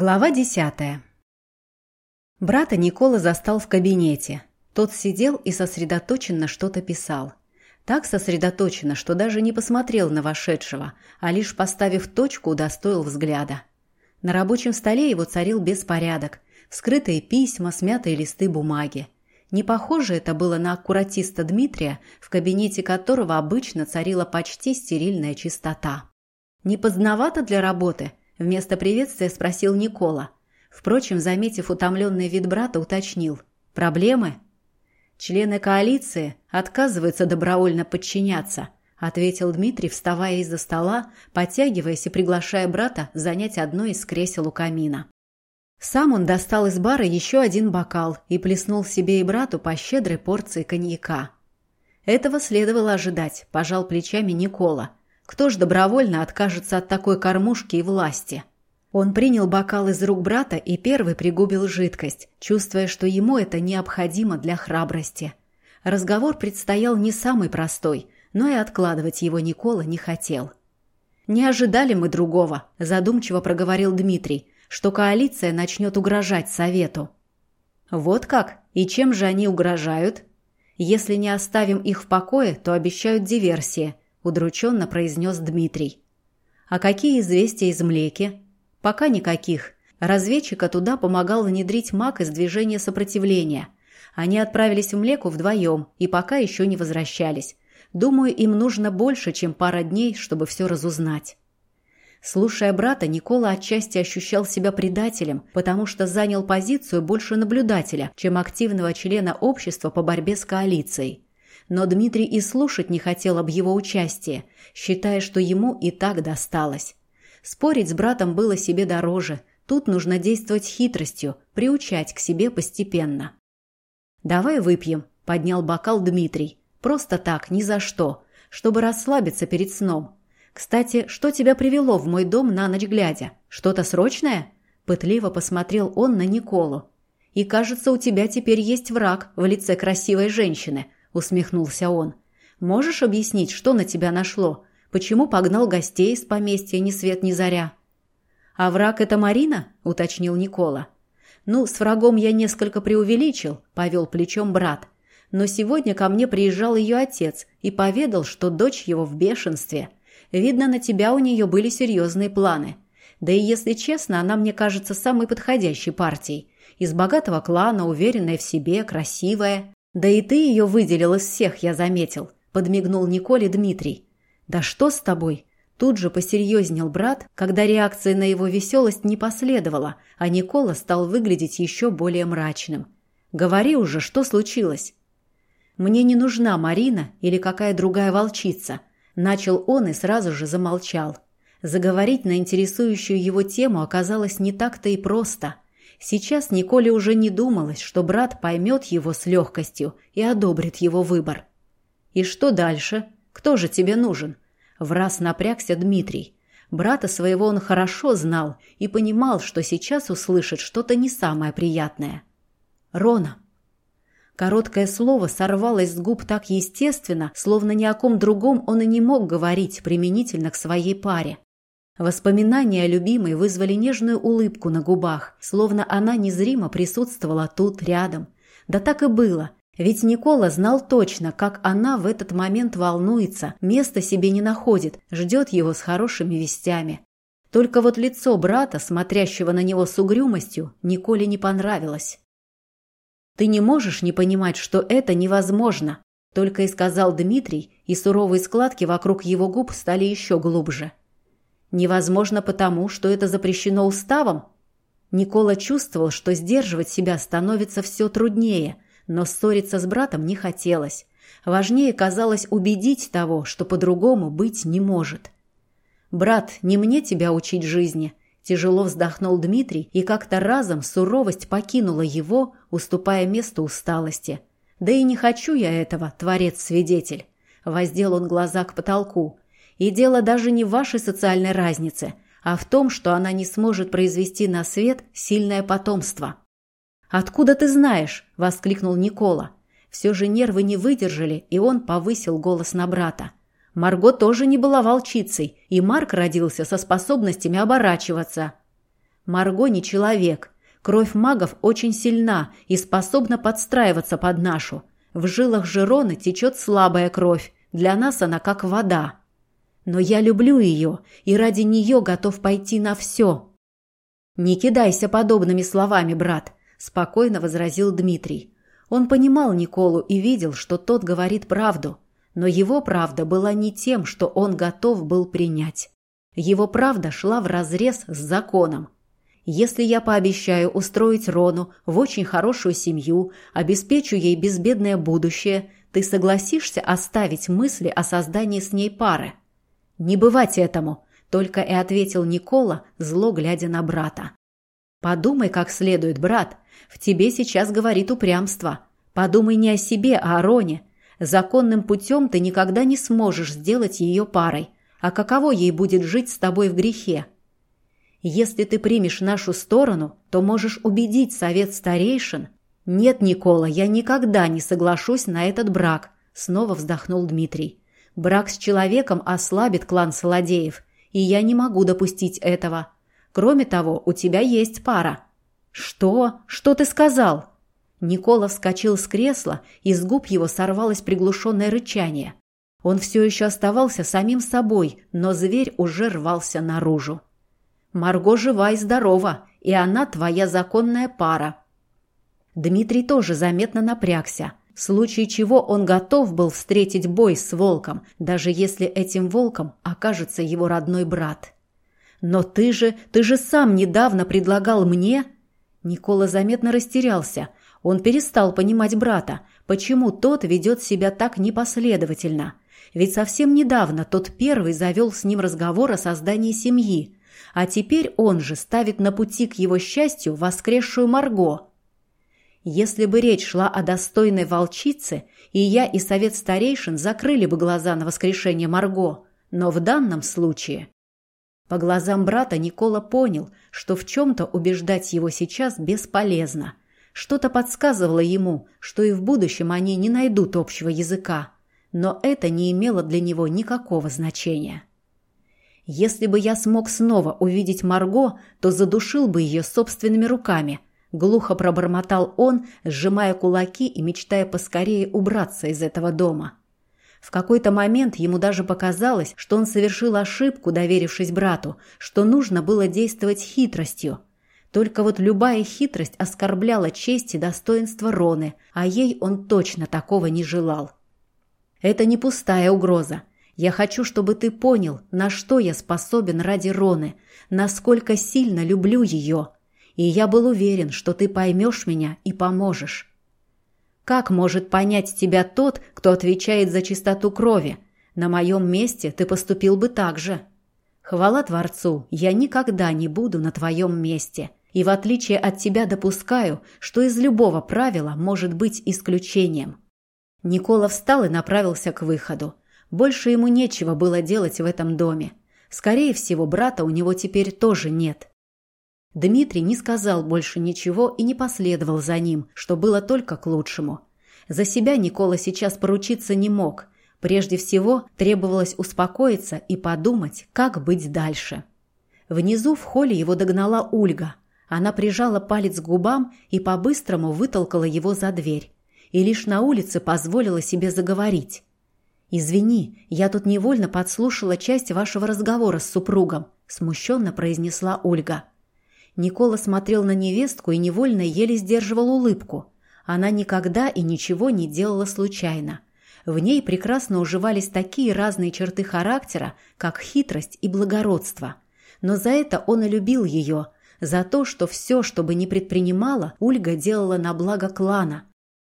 Глава десятая. Брата Никола застал в кабинете. Тот сидел и сосредоточенно что-то писал. Так сосредоточенно, что даже не посмотрел на вошедшего, а лишь поставив точку, удостоил взгляда. На рабочем столе его царил беспорядок. Вскрытые письма, смятые листы бумаги. Не похоже это было на аккуратиста Дмитрия, в кабинете которого обычно царила почти стерильная чистота. Не поздновато для работы – Вместо приветствия спросил Никола. Впрочем, заметив утомленный вид брата, уточнил. «Проблемы?» «Члены коалиции отказываются добровольно подчиняться», ответил Дмитрий, вставая из-за стола, подтягиваясь и приглашая брата занять одно из кресел у камина. Сам он достал из бара еще один бокал и плеснул себе и брату по щедрой порции коньяка. Этого следовало ожидать, пожал плечами Никола. Кто ж добровольно откажется от такой кормушки и власти? Он принял бокал из рук брата и первый пригубил жидкость, чувствуя, что ему это необходимо для храбрости. Разговор предстоял не самый простой, но и откладывать его Никола не хотел. «Не ожидали мы другого», – задумчиво проговорил Дмитрий, «что коалиция начнет угрожать Совету». «Вот как? И чем же они угрожают?» «Если не оставим их в покое, то обещают диверсии», – удрученно произнес Дмитрий. «А какие известия из Млеки?» «Пока никаких. Разведчика туда помогал внедрить маг из движения сопротивления. Они отправились в Млеку вдвоем и пока еще не возвращались. Думаю, им нужно больше, чем пара дней, чтобы все разузнать». Слушая брата, Никола отчасти ощущал себя предателем, потому что занял позицию больше наблюдателя, чем активного члена общества по борьбе с коалицией но Дмитрий и слушать не хотел об его участии, считая, что ему и так досталось. Спорить с братом было себе дороже, тут нужно действовать хитростью, приучать к себе постепенно. «Давай выпьем», – поднял бокал Дмитрий. «Просто так, ни за что, чтобы расслабиться перед сном. Кстати, что тебя привело в мой дом на ночь глядя? Что-то срочное?» Пытливо посмотрел он на Николу. «И кажется, у тебя теперь есть враг в лице красивой женщины», – усмехнулся он. «Можешь объяснить, что на тебя нашло? Почему погнал гостей из поместья ни свет ни заря?» «А враг – это Марина?» – уточнил Никола. «Ну, с врагом я несколько преувеличил», – повел плечом брат. «Но сегодня ко мне приезжал ее отец и поведал, что дочь его в бешенстве. Видно, на тебя у нее были серьезные планы. Да и, если честно, она мне кажется самой подходящей партией. Из богатого клана, уверенная в себе, красивая. «Да и ты ее выделил из всех, я заметил», – подмигнул Николе Дмитрий. «Да что с тобой?» Тут же посерьезнел брат, когда реакция на его веселость не последовала, а Никола стал выглядеть еще более мрачным. «Говори уже, что случилось?» «Мне не нужна Марина или какая другая волчица», – начал он и сразу же замолчал. Заговорить на интересующую его тему оказалось не так-то и просто – Сейчас Николе уже не думалось, что брат поймет его с легкостью и одобрит его выбор. «И что дальше? Кто же тебе нужен?» В раз напрягся Дмитрий. Брата своего он хорошо знал и понимал, что сейчас услышит что-то не самое приятное. «Рона». Короткое слово сорвалось с губ так естественно, словно ни о ком другом он и не мог говорить применительно к своей паре. Воспоминания о любимой вызвали нежную улыбку на губах, словно она незримо присутствовала тут, рядом. Да так и было. Ведь Никола знал точно, как она в этот момент волнуется, места себе не находит, ждет его с хорошими вестями. Только вот лицо брата, смотрящего на него с угрюмостью, Николе не понравилось. «Ты не можешь не понимать, что это невозможно», только и сказал Дмитрий, и суровые складки вокруг его губ стали еще глубже. Невозможно потому, что это запрещено уставом? Никола чувствовал, что сдерживать себя становится все труднее, но ссориться с братом не хотелось. Важнее казалось убедить того, что по-другому быть не может. «Брат, не мне тебя учить жизни», – тяжело вздохнул Дмитрий, и как-то разом суровость покинула его, уступая место усталости. «Да и не хочу я этого, творец-свидетель». Воздел он глаза к потолку. И дело даже не в вашей социальной разнице, а в том, что она не сможет произвести на свет сильное потомство. «Откуда ты знаешь?» – воскликнул Никола. Все же нервы не выдержали, и он повысил голос на брата. Марго тоже не была волчицей, и Марк родился со способностями оборачиваться. Марго не человек. Кровь магов очень сильна и способна подстраиваться под нашу. В жилах Жироны течет слабая кровь. Для нас она как вода. Но я люблю ее и ради нее готов пойти на все. «Не кидайся подобными словами, брат», – спокойно возразил Дмитрий. Он понимал Николу и видел, что тот говорит правду, но его правда была не тем, что он готов был принять. Его правда шла вразрез с законом. Если я пообещаю устроить Рону в очень хорошую семью, обеспечу ей безбедное будущее, ты согласишься оставить мысли о создании с ней пары? Не бывать этому, только и ответил Никола, зло глядя на брата. Подумай как следует, брат. В тебе сейчас говорит упрямство. Подумай не о себе, а о Роне. Законным путем ты никогда не сможешь сделать ее парой. А каково ей будет жить с тобой в грехе? Если ты примешь нашу сторону, то можешь убедить совет старейшин. Нет, Никола, я никогда не соглашусь на этот брак, снова вздохнул Дмитрий. Брак с человеком ослабит клан Солодеев, и я не могу допустить этого. Кроме того, у тебя есть пара». «Что? Что ты сказал?» Никола вскочил с кресла, и с губ его сорвалось приглушенное рычание. Он все еще оставался самим собой, но зверь уже рвался наружу. «Марго жива и здорова, и она твоя законная пара». Дмитрий тоже заметно напрягся, в случае чего он готов был встретить бой с волком, даже если этим волком окажется его родной брат. «Но ты же, ты же сам недавно предлагал мне...» Никола заметно растерялся. Он перестал понимать брата, почему тот ведет себя так непоследовательно. Ведь совсем недавно тот первый завел с ним разговор о создании семьи, а теперь он же ставит на пути к его счастью воскресшую Марго. Если бы речь шла о достойной волчице, и я, и совет старейшин закрыли бы глаза на воскрешение Марго, но в данном случае по глазам брата Никола понял, что в чем-то убеждать его сейчас бесполезно. Что-то подсказывало ему, что и в будущем они не найдут общего языка. Но это не имело для него никакого значения. «Если бы я смог снова увидеть Марго, то задушил бы ее собственными руками», — глухо пробормотал он, сжимая кулаки и мечтая поскорее убраться из этого дома. В какой-то момент ему даже показалось, что он совершил ошибку, доверившись брату, что нужно было действовать хитростью. Только вот любая хитрость оскорбляла честь и достоинство Роны, а ей он точно такого не желал. «Это не пустая угроза. Я хочу, чтобы ты понял, на что я способен ради Роны, насколько сильно люблю ее. И я был уверен, что ты поймешь меня и поможешь. Как может понять тебя тот, кто отвечает за чистоту крови? На моем месте ты поступил бы так же. Хвала Творцу, я никогда не буду на твоем месте. И в отличие от тебя допускаю, что из любого правила может быть исключением. Никола встал и направился к выходу. Больше ему нечего было делать в этом доме. Скорее всего, брата у него теперь тоже нет. Дмитрий не сказал больше ничего и не последовал за ним, что было только к лучшему. За себя Никола сейчас поручиться не мог. Прежде всего требовалось успокоиться и подумать, как быть дальше. Внизу в холле его догнала Ульга. Она прижала палец к губам и по-быстрому вытолкала его за дверь. И лишь на улице позволила себе заговорить. «Извини, я тут невольно подслушала часть вашего разговора с супругом», смущенно произнесла Ольга. Никола смотрел на невестку и невольно еле сдерживал улыбку. Она никогда и ничего не делала случайно. В ней прекрасно уживались такие разные черты характера, как хитрость и благородство. Но за это он и любил ее, за то, что все, что бы ни предпринимала, Ульга делала на благо клана.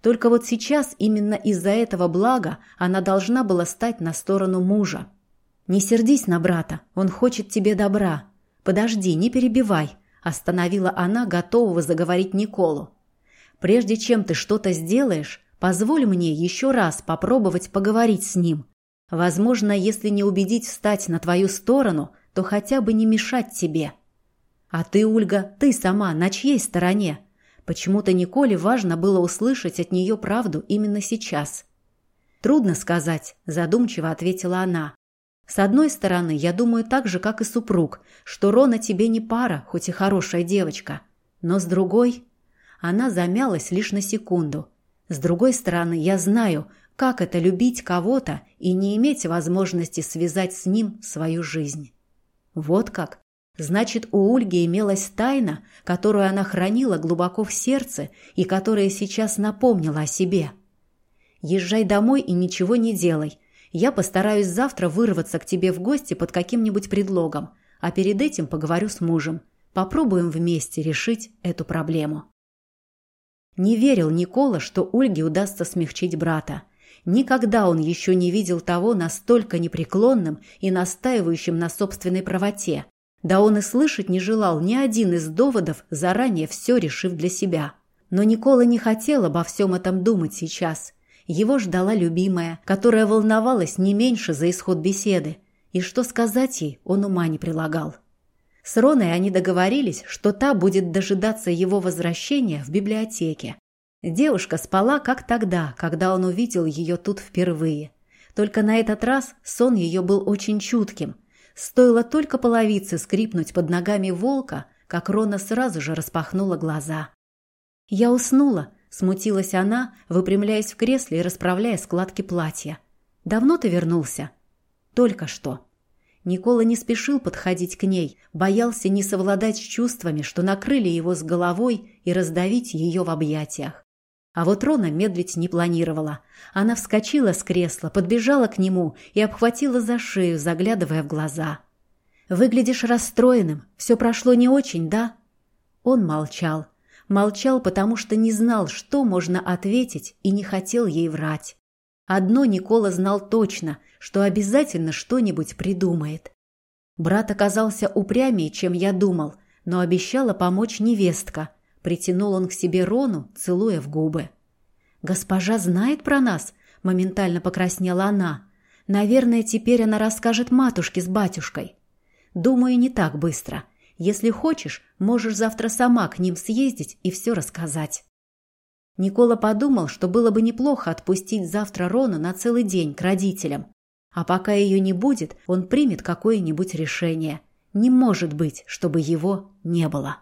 Только вот сейчас именно из-за этого блага она должна была стать на сторону мужа. «Не сердись на брата, он хочет тебе добра. Подожди, не перебивай», Остановила она, готового заговорить Николу. «Прежде чем ты что-то сделаешь, позволь мне еще раз попробовать поговорить с ним. Возможно, если не убедить встать на твою сторону, то хотя бы не мешать тебе». «А ты, Ольга, ты сама на чьей стороне?» Почему-то Николе важно было услышать от нее правду именно сейчас. «Трудно сказать», – задумчиво ответила она. С одной стороны, я думаю так же, как и супруг, что Рона тебе не пара, хоть и хорошая девочка. Но с другой... Она замялась лишь на секунду. С другой стороны, я знаю, как это любить кого-то и не иметь возможности связать с ним свою жизнь. Вот как. Значит, у Ольги имелась тайна, которую она хранила глубоко в сердце и которая сейчас напомнила о себе. Езжай домой и ничего не делай. Я постараюсь завтра вырваться к тебе в гости под каким-нибудь предлогом, а перед этим поговорю с мужем. Попробуем вместе решить эту проблему. Не верил Никола, что Ольге удастся смягчить брата. Никогда он еще не видел того настолько непреклонным и настаивающим на собственной правоте. Да он и слышать не желал ни один из доводов, заранее все решив для себя. Но Никола не хотел обо всем этом думать сейчас. Его ждала любимая, которая волновалась не меньше за исход беседы. И что сказать ей, он ума не прилагал. С Роной они договорились, что та будет дожидаться его возвращения в библиотеке. Девушка спала, как тогда, когда он увидел ее тут впервые. Только на этот раз сон ее был очень чутким. Стоило только половице скрипнуть под ногами волка, как Рона сразу же распахнула глаза. «Я уснула», Смутилась она, выпрямляясь в кресле и расправляя складки платья. «Давно ты вернулся?» «Только что». Никола не спешил подходить к ней, боялся не совладать с чувствами, что накрыли его с головой и раздавить ее в объятиях. А вот Рона медлить не планировала. Она вскочила с кресла, подбежала к нему и обхватила за шею, заглядывая в глаза. «Выглядишь расстроенным. Все прошло не очень, да?» Он молчал. Молчал, потому что не знал, что можно ответить и не хотел ей врать. Одно Никола знал точно, что обязательно что-нибудь придумает. Брат оказался упрямее, чем я думал, но обещала помочь невестка. Притянул он к себе Рону, целуя в губы. «Госпожа знает про нас?» – моментально покраснела она. «Наверное, теперь она расскажет матушке с батюшкой». «Думаю, не так быстро. Если хочешь, можешь завтра сама к ним съездить и все рассказать». Никола подумал, что было бы неплохо отпустить завтра Рону на целый день к родителям. А пока ее не будет, он примет какое-нибудь решение. Не может быть, чтобы его не было.